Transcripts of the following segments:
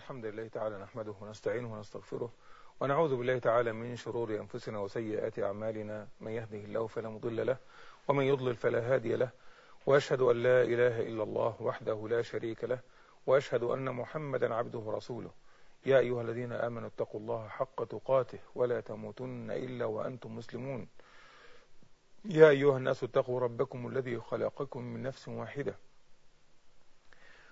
الحمد لله تعالى نحمده ونستعينه ونستغفره ونعوذ بالله تعالى من شرور أنفسنا وسيئات أعمالنا. من يهده الله فلا مضل له ومن يضلل فلا هادي له. وأشهد أن لا إله إلا الله وحده لا شريك له وأشهد أن محمدا عبده ورسوله. يا أيها الذين آمنوا اتقوا الله حق تقاته ولا تموتن إلا وأنتم مسلمون. يا أيها الناس اتقوا ربكم الذي خلقكم من نفس واحدة.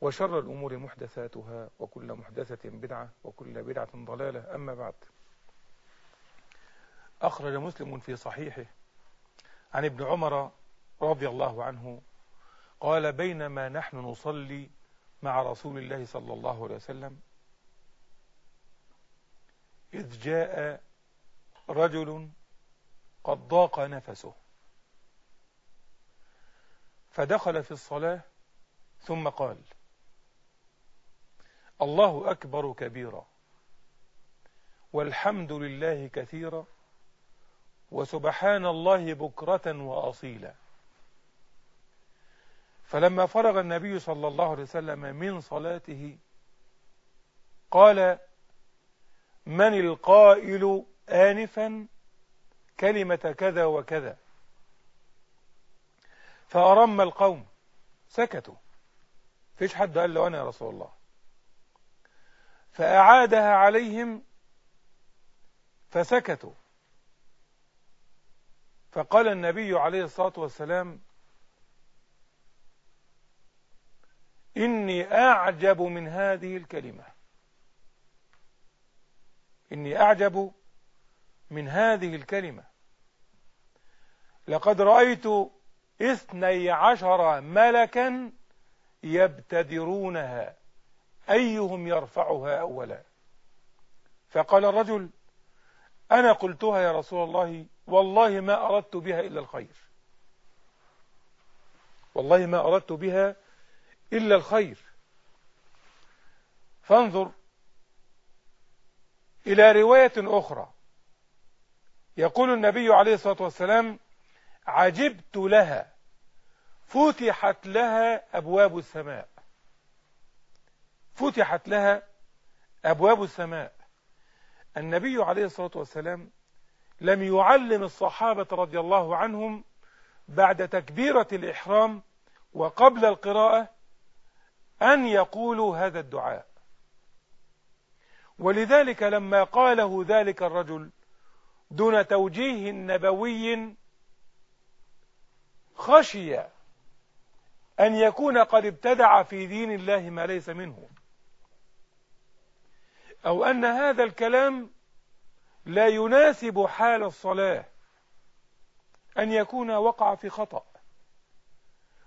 وشر الأمور محدثاتها وكل محدثة بدعة وكل بدعة ضلالة أما بعد. أخرج مسلم في صحيحه عن ابن عمر رضي الله عنه قال بينما نحن نصلي مع رسول الله صلى الله عليه وسلم إذ جاء رجل قد ضاق نفسه فدخل في الصلاة ثم قال الله أكبر كبيرا. والحمد لله كثيرا. وسبحان الله بكرة وأصيلا. فلما فرغ النبي صلى الله عليه وسلم من صلاته قال من القائل آنفا كلمة كذا وكذا. فأرم القوم سكتوا. فيش حد قال له أنا يا رسول الله. فأعادها عليهم فسكتوا. فقال النبي عليه الصلاة والسلام إني أعجب من هذه الكلمة. إني أعجب من هذه الكلمة. لقد رأيت اثني عشر ملكا يبتدرونها. أيهم يرفعها أولا؟ فقال الرجل أنا قلتها يا رسول الله والله ما أردت بها إلا الخير. والله ما أردت بها إلا الخير. فانظر إلى رواية أخرى. يقول النبي عليه الصلاة والسلام عجبت لها فتحت لها أبواب السماء. فتحت لها أبواب السماء. النبي عليه الصلاة والسلام لم يعلم الصحابة رضي الله عنهم بعد تكبيرة الإحرام وقبل القراءة أن يقولوا هذا الدعاء. ولذلك لما قاله ذلك الرجل دون توجيه نبوي خشي أن يكون قد ابتدع في دين الله ما ليس منه. أو أن هذا الكلام لا يناسب حال الصلاة أن يكون وقع في خطأ.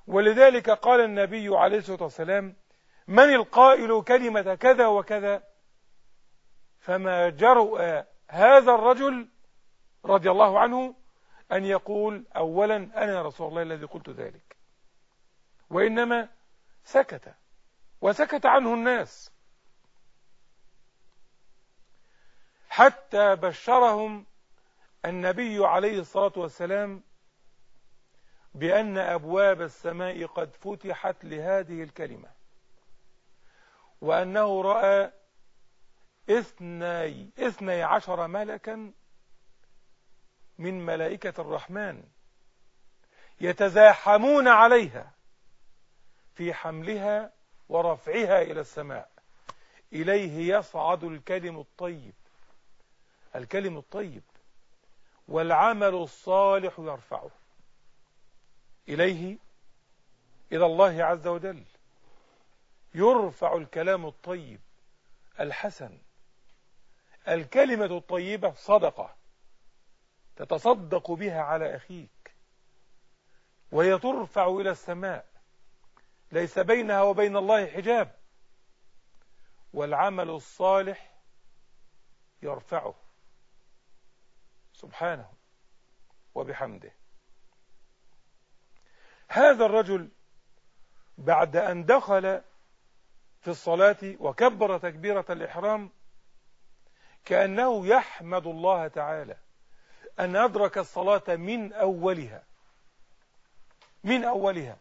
ولذلك قال النبي عليه الصلاة والسلام من القائل كلمة كذا وكذا فما جرؤ هذا الرجل رضي الله عنه أن يقول أولا أنا رسول الله الذي قلت ذلك وإنما سكت وسكت عنه الناس. حتى بشرهم النبي عليه الصلاة والسلام بأن أبواب السماء قد فتحت لهذه الكلمة وأنه رأى اثني, اثني عشر ملكا من ملائكة الرحمن يتزاحمون عليها في حملها ورفعها إلى السماء. إليه يصعد الكلم الطيب. الكلم الطيب والعمل الصالح يرفعه إليه إلى الله عز وجل. يرفع الكلام الطيب الحسن. الكلمة الطيبة صدقة تتصدق بها على أخيك وهي ترفع إلى السماء. ليس بينها وبين الله حجاب. والعمل الصالح يرفعه. سبحانه وبحمده. هذا الرجل بعد أن دخل في الصلاة وكبر تكبيرة الإحرام كأنه يحمد الله تعالى أن أدرك الصلاة من أولها. من أولها.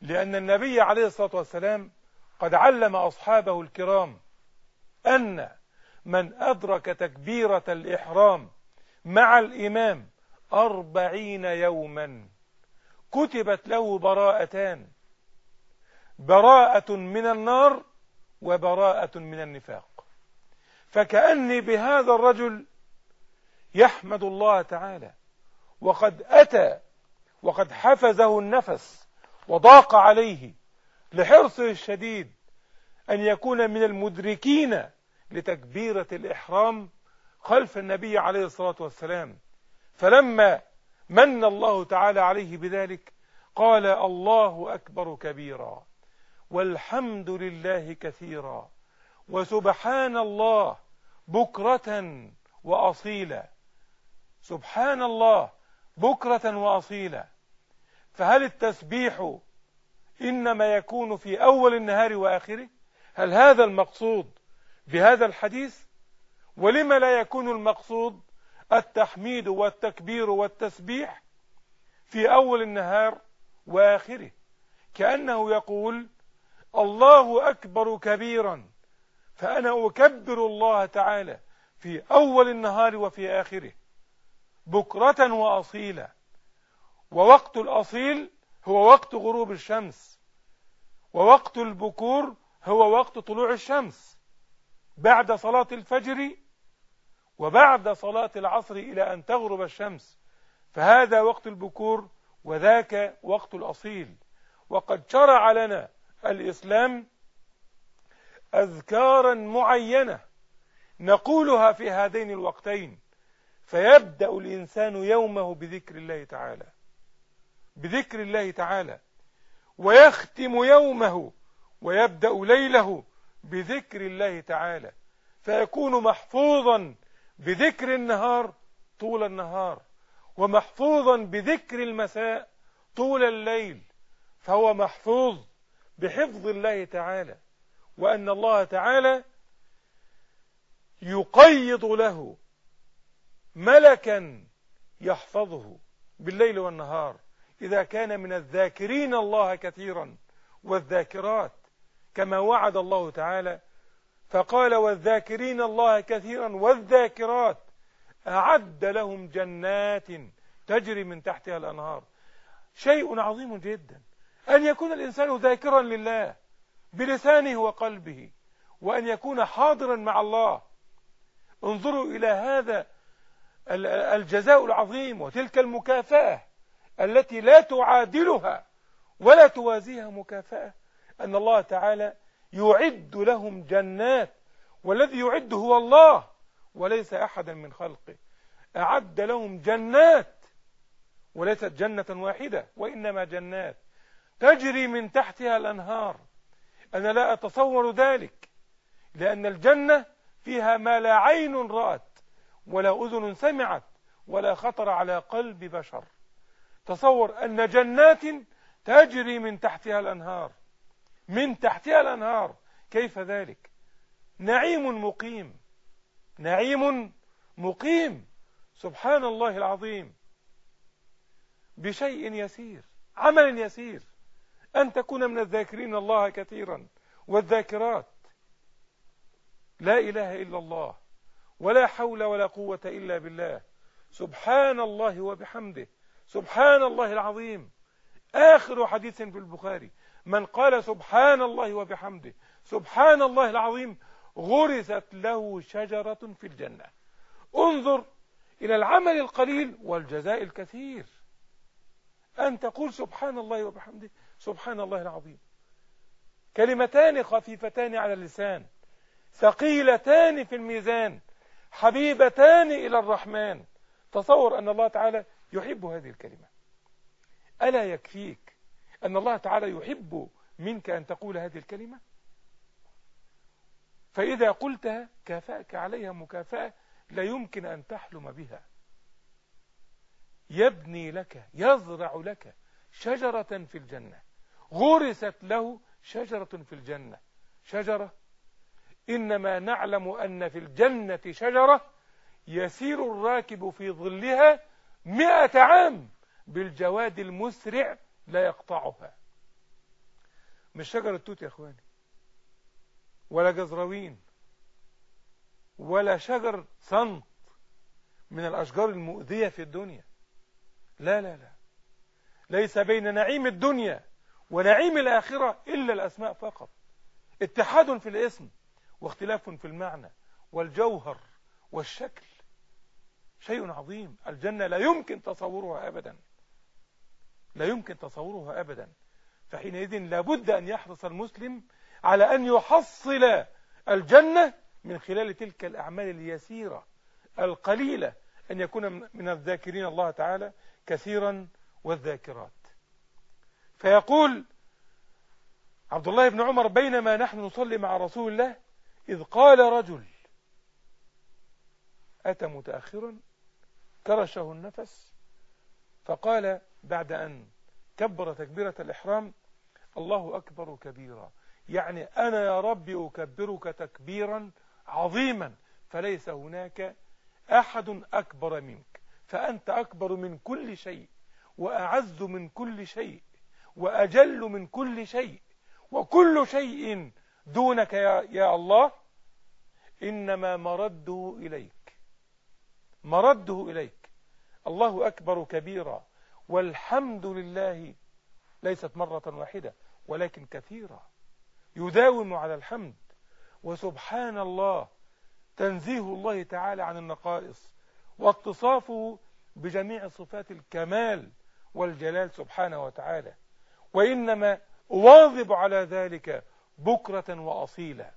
لأن النبي عليه الصلاة والسلام قد علم أصحابه الكرام أن من أدرك تكبيرة الإحرام مع الإمام أربعين يوما. كتبت له براءتان. براءة من النار وبراءة من النفاق. فكأني بهذا الرجل يحمد الله تعالى. وقد أتى وقد حفزه النفس وضاق عليه لحرصه الشديد أن يكون من المدركين لتكبيرة الإحرام خلف النبي عليه الصلاة والسلام. فلما من الله تعالى عليه بذلك قال الله أكبر كبيرا والحمد لله كثيرا وسبحان الله بكرة وأصيلا. سبحان الله بكرة وأصيلا. فهل التسبيح إنما يكون في أول النهار وآخره؟ هل هذا المقصود بهذا الحديث؟ ولما لا يكون المقصود التحميد والتكبير والتسبيح في أول النهار وآخره. كأنه يقول الله أكبر كبيرا فأنا أكبر الله تعالى في أول النهار وفي آخره بكرة وأصيلا. ووقت الأصيل هو وقت غروب الشمس ووقت البكور هو وقت طلوع الشمس. بعد صلاة الفجر وبعد صلاة العصر إلى أن تغرب الشمس فهذا وقت البكور وذاك وقت الأصيل. وقد شرع لنا الإسلام أذكارا معينة نقولها في هذين الوقتين. فيبدأ الإنسان يومه بذكر الله تعالى بذكر الله تعالى ويختم يومه ويبدأ ليله بذكر الله تعالى فيكون محفوظا بذكر النهار طول النهار ومحفوظا بذكر المساء طول الليل فهو محفوظ بحفظ الله تعالى وأن الله تعالى يقيض له ملكا يحفظه بالليل والنهار. إذا كان من الذاكرين الله كثيرا والذاكرات كما وعد الله تعالى فقال والذاكرين الله كثيرا والذاكرات أعد لهم جنات تجري من تحتها الأنهار. شيء عظيم جدا. أن يكون الإنسان ذاكرا لله بلسانه وقلبه وأن يكون حاضرا مع الله. انظروا إلى هذا الجزاء العظيم وتلك المكافأة التي لا تعادلها ولا توازيها مكافأة. أن الله تعالى يعد لهم جنات والذي يعد هو الله وليس أحدا من خلقه. أعد لهم جنات وليست جنة واحدة وإنما جنات. تجري من تحتها الأنهار. أنا لا أتصور ذلك لأن الجنة فيها ما لا عين رأت ولا أذن سمعت ولا خطر على قلب بشر. تصور أن جنات تجري من تحتها الأنهار. من تحتها الأنهار. كيف ذلك؟ نعيم مقيم. نعيم مقيم. سبحان الله العظيم. بشيء يسير عمل يسير. أن تكون من الذاكرين الله كثيرا والذاكرات. لا إله إلا الله. ولا حول ولا قوة إلا بالله. سبحان الله وبحمده. سبحان الله العظيم. آخر حديث في البخاري. من قال سبحان الله وبحمده سبحان الله العظيم غرست له شجرة في الجنة. انظر إلى العمل القليل والجزاء الكثير. أن تقول سبحان الله وبحمده سبحان الله العظيم. كلمتان خفيفتان على اللسان ثقيلتان في الميزان حبيبتان إلى الرحمن. تصور أن الله تعالى يحب هذه الكلمة. ألا يكفيك؟ أن الله تعالى يحب منك أن تقول هذه الكلمة؟ فإذا قلتها كافأك عليها مكافأة لا يمكن أن تحلم بها. يبني لك يزرع لك شجرة في الجنة. غرست له شجرة في الجنة. شجرة؟ إنما نعلم أن في الجنة شجرة يسير الراكب في ظلها مئة عام بالجواد المسرع لا يقطعها. مش شجر التوت يا إخواني ولا جزروين ولا شجر صنط من الأشجار المؤذية في الدنيا. لا لا لا. ليس بين نعيم الدنيا ونعيم الآخرة إلا الأسماء فقط. اتحاد في الاسم واختلاف في المعنى والجوهر والشكل شيء عظيم. الجنة لا يمكن تصورها أبدا. لا يمكن تصورها أبدا. فحينئذ لابد أن يحرص المسلم على أن يحصل الجنة من خلال تلك الأعمال اليسيرة القليلة أن يكون من الذاكرين الله تعالى كثيرا والذاكرات. فيقول عبد الله بن عمر بينما نحن نصلي مع رسول الله إذ قال رجل أتى متأخرا؟ كرشه النفس فقال بعد أن كبر تكبيرة الإحرام الله أكبر كبيرا. يعني أنا يا رب أكبرك تكبيرا عظيما فليس هناك أحد أكبر منك. فأنت أكبر من كل شيء وأعز من كل شيء وأجل من كل شيء وكل شيء دونك يا, يا الله. إنما مرده إليك. مرده إليك. الله أكبر كبيرا. والحمد لله ليست مرة واحدة ولكن كثيرة. يداوم على الحمد. وسبحان الله تنزيه الله تعالى عن النقائص واتصافه بجميع صفات الكمال والجلال سبحانه وتعالى. وإنما أواظب على ذلك بكرة وأصيلا.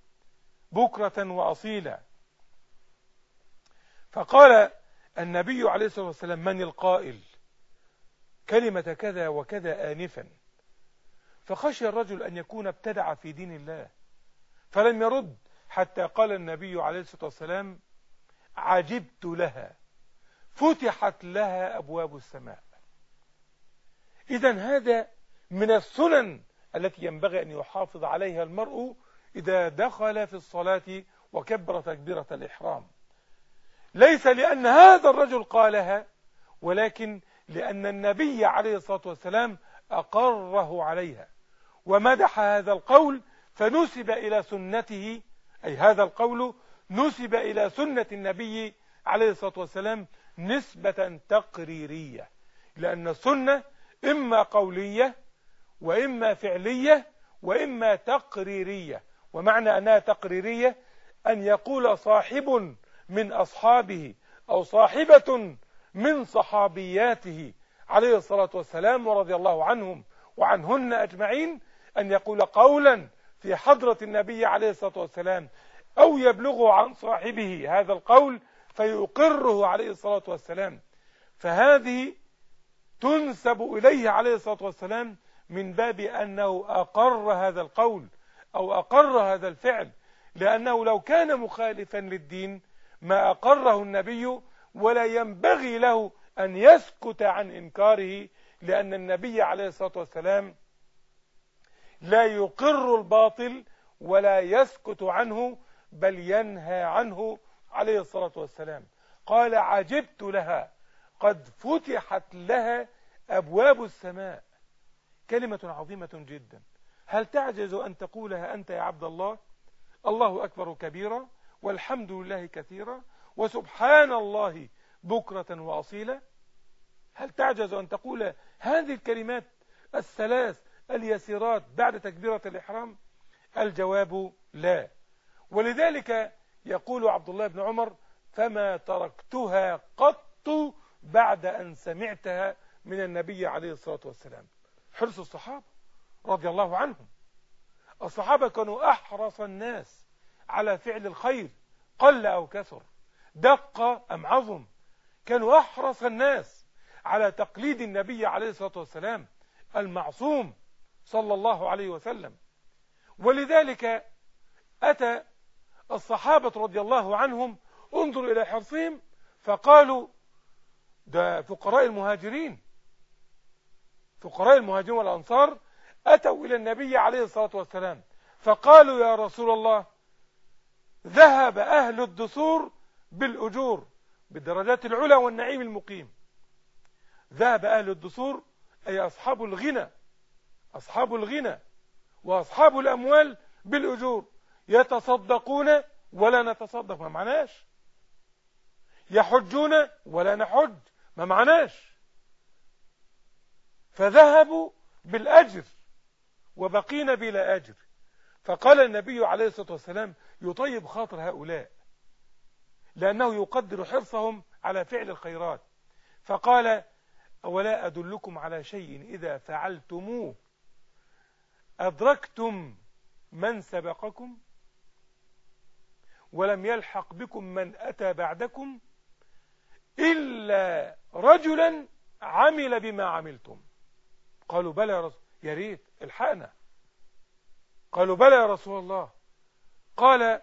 بكرة وأصيلا. فقال النبي عليه الصلاة والسلام من القائل؟ كلمة كذا وكذا آنفا. فخشي الرجل أن يكون ابتدع في دين الله. فلم يرد حتى قال النبي عليه الصلاة والسلام عجبت لها فتحت لها أبواب السماء. إذا هذا من السنن التي ينبغي أن يحافظ عليها المرء إذا دخل في الصلاة وكبر تكبيرة الإحرام. ليس لأن هذا الرجل قالها ولكن لأن النبي عليه الصلاة والسلام أقره عليها. ومدح هذا القول فنسب إلى سنته أي هذا القول نسب إلى سنة النبي عليه الصلاة والسلام نسبة تقريرية. لأن السنة إما قولية وإما فعلية وإما تقريرية. ومعنى أنها تقريرية أن يقول صاحب من أصحابه أو صاحبة من صحابياته عليه الصلاة والسلام ورضي الله عنهم وعنهن أجمعين أن يقول قولا في حضرة النبي عليه الصلاة والسلام أو يبلغ عن صاحبه هذا القول فيقره عليه الصلاة والسلام. فهذه تنسب إليه عليه الصلاة والسلام من باب أنه أقر هذا القول أو أقر هذا الفعل لأنه لو كان مخالفا للدين ما أقره النبي ولا ينبغي له أن يسكت عن إنكاره لأن النبي عليه الصلاة والسلام لا يقر الباطل ولا يسكت عنه بل ينهى عنه عليه الصلاة والسلام. قال عجبت لها قد فتحت لها أبواب السماء. كلمة عظيمة جدا. هل تعجز أن تقولها أنت يا عبد الله؟ الله أكبر كبيرا والحمد لله كثيرا. وسبحان الله بكرة وأصيلا. هل تعجز أن تقول هذه الكلمات الثلاث اليسيرات بعد تكبيرة الإحرام؟ الجواب لا. ولذلك يقول عبد الله بن عمر فما تركتها قط بعد أن سمعتها من النبي عليه الصلاة والسلام. حرص الصحابة رضي الله عنهم. الصحابة كانوا أحرص الناس على فعل الخير قل أو كثر. دق أم عظم؟ كانوا أحرص الناس على تقليد النبي عليه الصلاة والسلام المعصوم صلى الله عليه وسلم. ولذلك أتى الصحابة رضي الله عنهم انظر إلى حرصهم فقالوا ده فقراء المهاجرين فقراء المهاجرين والأنصار أتوا إلى النبي عليه الصلاة والسلام فقالوا يا رسول الله ذهب أهل الدثور بالأجور بالدرجات العلى والنعيم المقيم. ذهب أهل الدثور أي أصحاب الغنى أصحاب الغنى وأصحاب الأموال بالأجور. يتصدقون ولا نتصدق ما معناش. يحجون ولا نحج ما معناش. فذهبوا بالأجر وبقينا بلا أجر. فقال النبي عليه الصلاة والسلام يطيب خاطر هؤلاء. لأنه يقدر حرصهم على فعل الخيرات. فقال أولا أدلكم على شيء إذا فعلتموه. أدركتم من سبقكم؟ ولم يلحق بكم من أتى بعدكم؟ إلا رجلا عمل بما عملتم. قالوا بلى يا رسول يا ريت الحقنا. قالوا بلى يا رسول الله. قال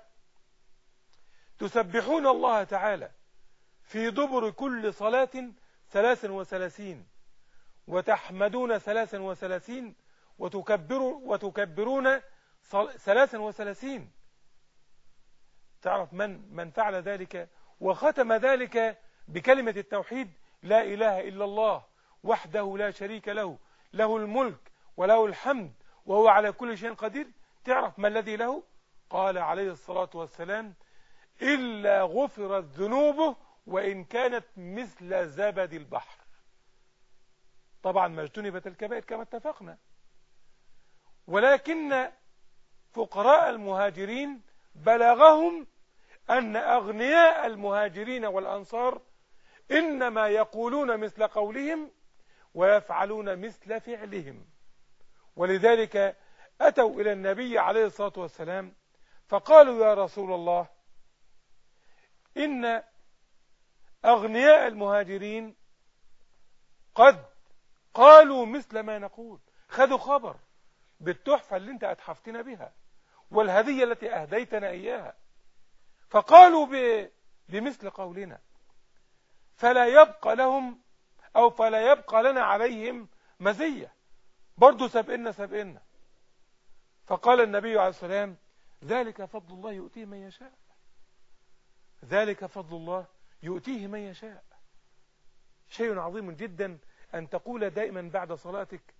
تسبحون الله تعالى في دبر كل صلاة ثلاثا وثلاثين وتحمدون ثلاثا وثلاثين وتكبروا وتكبرون ثلاثا وثلاثين. تعرف من من فعل ذلك؟ وختم ذلك بكلمة التوحيد لا إله إلا الله وحده لا شريك له له الملك وله الحمد وهو على كل شيء قدير. تعرف ما الذي له؟ قال عليه الصلاة والسلام إلا غفرت ذنوبه وإن كانت مثل زبد البحر. طبعا ما اجتنبت الكبائر كما اتفقنا. ولكن فقراء المهاجرين بلغهم أن أغنياء المهاجرين والأنصار إنما يقولون مثل قولهم ويفعلون مثل فعلهم. ولذلك أتوا إلى النبي عليه الصلاة والسلام فقالوا يا رسول الله إن أغنياء المهاجرين قد قالوا مثل ما نقول خذوا خبر بالتحفة اللي انت أتحفتنا بها والهدية التي أهديتنا إياها فقالوا بمثل قولنا فلا يبقى لهم أو فلا يبقى لنا عليهم مزية. برضو سبقنا سبقنا فقال النبي عليه السلام ذلك فضل الله يؤتيه من يشاء. ذلك فضل الله. يؤتيه من يشاء. شيء عظيم جدا أن تقول دائما بعد صلاتك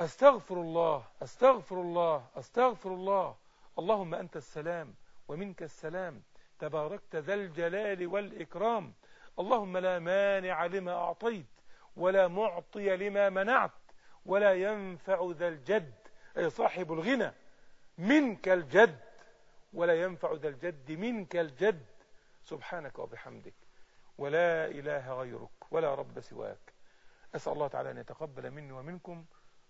أستغفر الله أستغفر الله أستغفر الله. اللهم أنت السلام ومنك السلام. تباركت ذا الجلال والإكرام. اللهم لا مانع لما أعطيت ولا معطي لما منعت ولا ينفع ذا الجد. أي صاحب الغنى منك الجد. ولا ينفع ذا الجد منك الجد. سبحانك وبحمدك. ولا إله غيرك ولا رب سواك. أسأل الله تعالى أن يتقبل مني ومنكم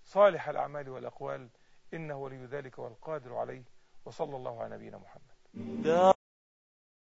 صالح الأعمال والأقوال. إنه ولي ذلك والقادر عليه. وصلى الله على نبينا محمد.